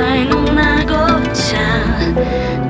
sign on a gotcha